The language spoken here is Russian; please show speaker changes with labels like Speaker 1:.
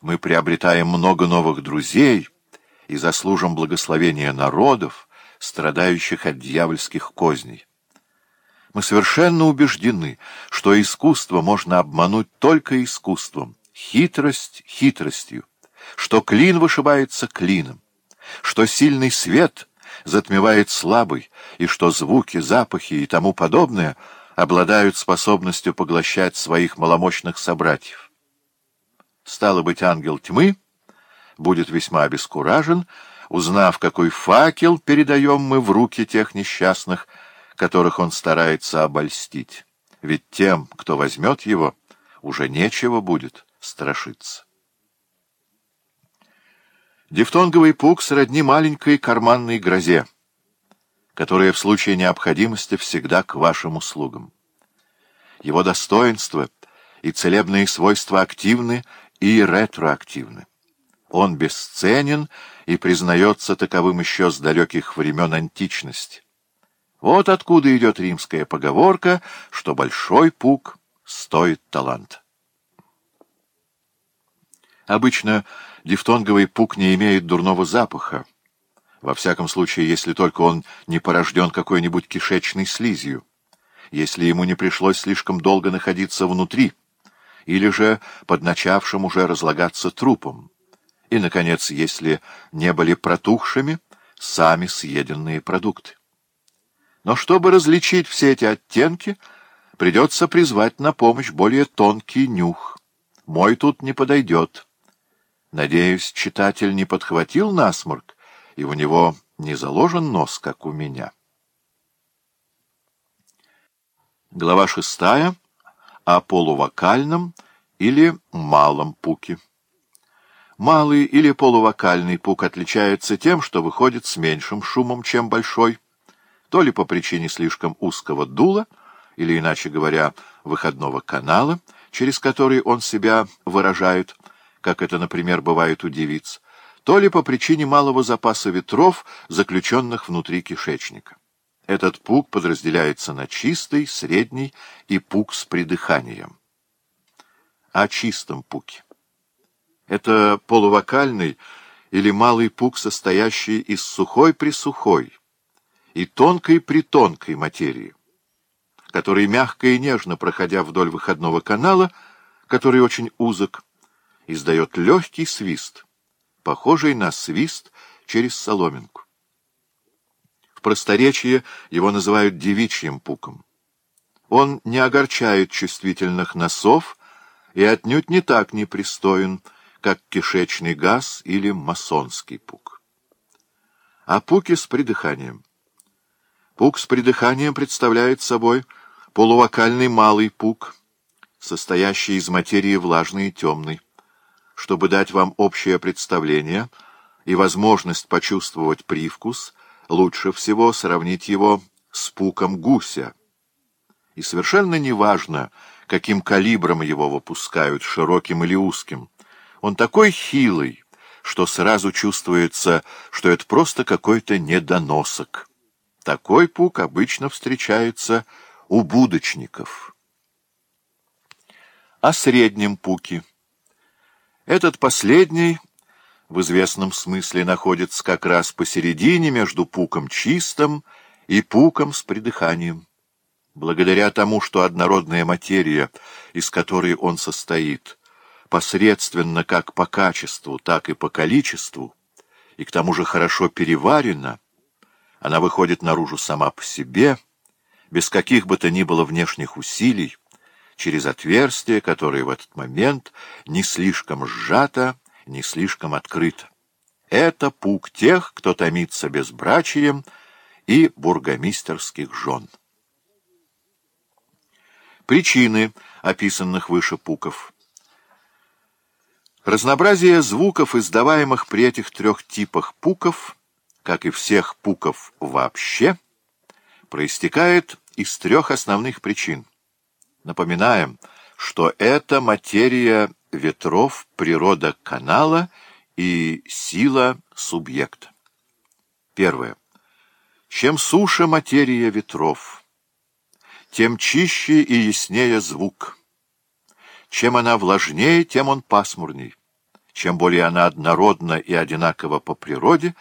Speaker 1: мы приобретаем много новых друзей и заслужим благословения народов, страдающих от дьявольских козней. Мы совершенно убеждены, что искусство можно обмануть только искусством, хитрость хитростью, что клин вышибается клином, что сильный свет затмевает слабый, и что звуки, запахи и тому подобное обладают способностью поглощать своих маломощных собратьев. Стало быть, ангел тьмы будет весьма обескуражен, узнав, какой факел передаем мы в руки тех несчастных, которых он старается обольстить. Ведь тем, кто возьмет его, уже нечего будет страшиться. Дифтонговый пук сродни маленькой карманной грозе, которая в случае необходимости всегда к вашим услугам. Его достоинство и целебные свойства активны и ретроактивны. Он бесценен и признается таковым еще с далеких времен античности. Вот откуда идет римская поговорка, что большой пук стоит талант. Обычно дифтонговый пук не имеет дурного запаха, во всяком случае, если только он не порожден какой-нибудь кишечной слизью, если ему не пришлось слишком долго находиться внутри — или же под начавшим уже разлагаться трупом, и, наконец, если не были протухшими, сами съеденные продукты. Но чтобы различить все эти оттенки, придется призвать на помощь более тонкий нюх. Мой тут не подойдет. Надеюсь, читатель не подхватил насморк, и у него не заложен нос, как у меня. Глава шестая о полувокальном или малом пуке. Малый или полувокальный пук отличается тем, что выходит с меньшим шумом, чем большой, то ли по причине слишком узкого дула, или, иначе говоря, выходного канала, через который он себя выражает, как это, например, бывает у девиц, то ли по причине малого запаса ветров, заключенных внутри кишечника. Этот пук подразделяется на чистый, средний и пук с придыханием. О чистом пуке. Это полувокальный или малый пук, состоящий из сухой-присухой и тонкой-притонкой материи, который мягко и нежно, проходя вдоль выходного канала, который очень узок, издает легкий свист, похожий на свист через соломинку. В просторечии его называют девичьим пуком. Он не огорчает чувствительных носов и отнюдь не так непристоен, как кишечный газ или масонский пук. А пуки с придыханием. Пук с придыханием представляет собой полувокальный малый пук, состоящий из материи влажной и темной. Чтобы дать вам общее представление и возможность почувствовать привкус – лучше всего сравнить его с пуком гуся. И совершенно неважно, каким калибром его выпускают, широким или узким. Он такой хилый, что сразу чувствуется, что это просто какой-то недоносок. Такой пук обычно встречается у будочников. О среднем пуке. Этот последний в известном смысле находится как раз посередине между пуком чистым и пуком с придыханием. Благодаря тому, что однородная материя, из которой он состоит, посредственно как по качеству, так и по количеству, и к тому же хорошо переварена, она выходит наружу сама по себе, без каких бы то ни было внешних усилий, через отверстие, которое в этот момент не слишком сжато, не слишком открыто. Это пук тех, кто томится безбрачием и бургомистерских жен. Причины описанных выше пуков. Разнообразие звуков, издаваемых при этих трех типах пуков, как и всех пуков вообще, проистекает из трех основных причин. Напоминаем, что что это материя ветров, природа канала и сила субъекта. Первое. Чем суше материя ветров, тем чище и яснее звук. Чем она влажнее, тем он пасмурней. Чем более она однородна и одинакова по природе,